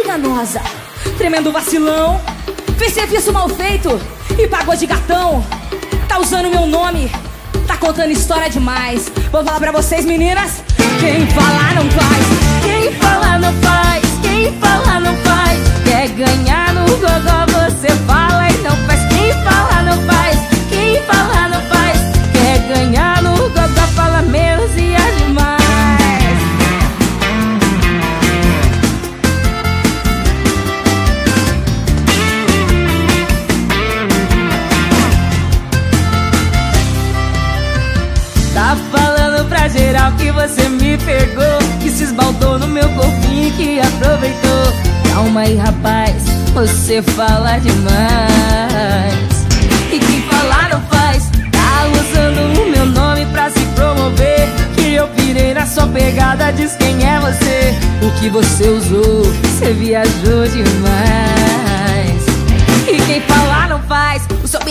enganosa. Tremendo vacilão. Fez serviço mal feito e pagou de gatão. Tá usando meu nome, tá contando história demais. Vou falar pra vocês, meninas. Quem falar não faz. Quem falar geral que você me pegou Que se esbaldou no meu corpinho que aproveitou. Calma aí rapaz, você fala demais. E quem falar não faz Tá usando o meu nome pra se promover. Que eu pirei na sua pegada, diz quem é você. O que você usou, você viajou demais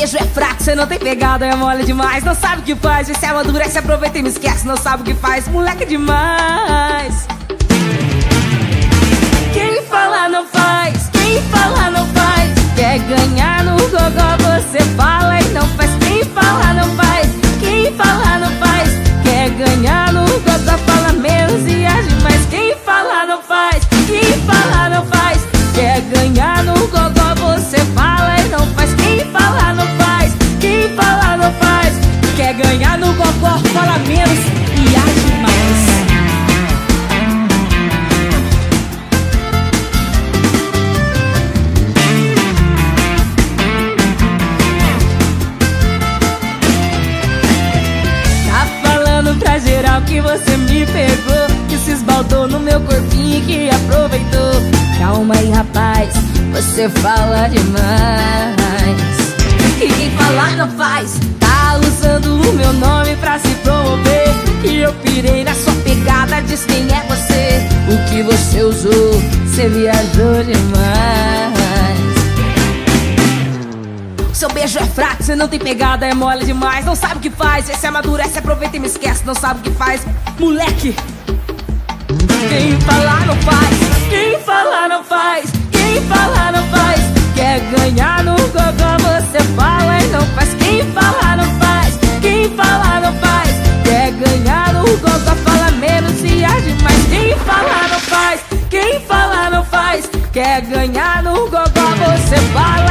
beijo é fraco, você não tem pegada É mole demais, não sabe o que faz Vê se amadurece, aproveita e me esquece Não sabe o que faz, moleque demais. Quem falar não faz. Quem falar não faz. Quer ganhar no gogó Você fala faz Ganhar no gogó Fala menos e age mais. Tá falando pra geral que você me pegou Que se esbaldou no meu corpinho que aproveitou. Calma aí rapaz, você fala demais. E quem falar não faz Tá usando o meu nome pra se promover. Que eu pirei na sua pegada, diz quem é você. O que você usou, você viajou demais. Seu beijo é fraco, você não tem pegada, é mole demais. Não sabe o que faz, esse amadurece, aproveita e me esquece Não sabe o que faz, moleque Quem falar não faz, quem falar não faz Quem falar não faz, quer ganhar no gogó, você fala.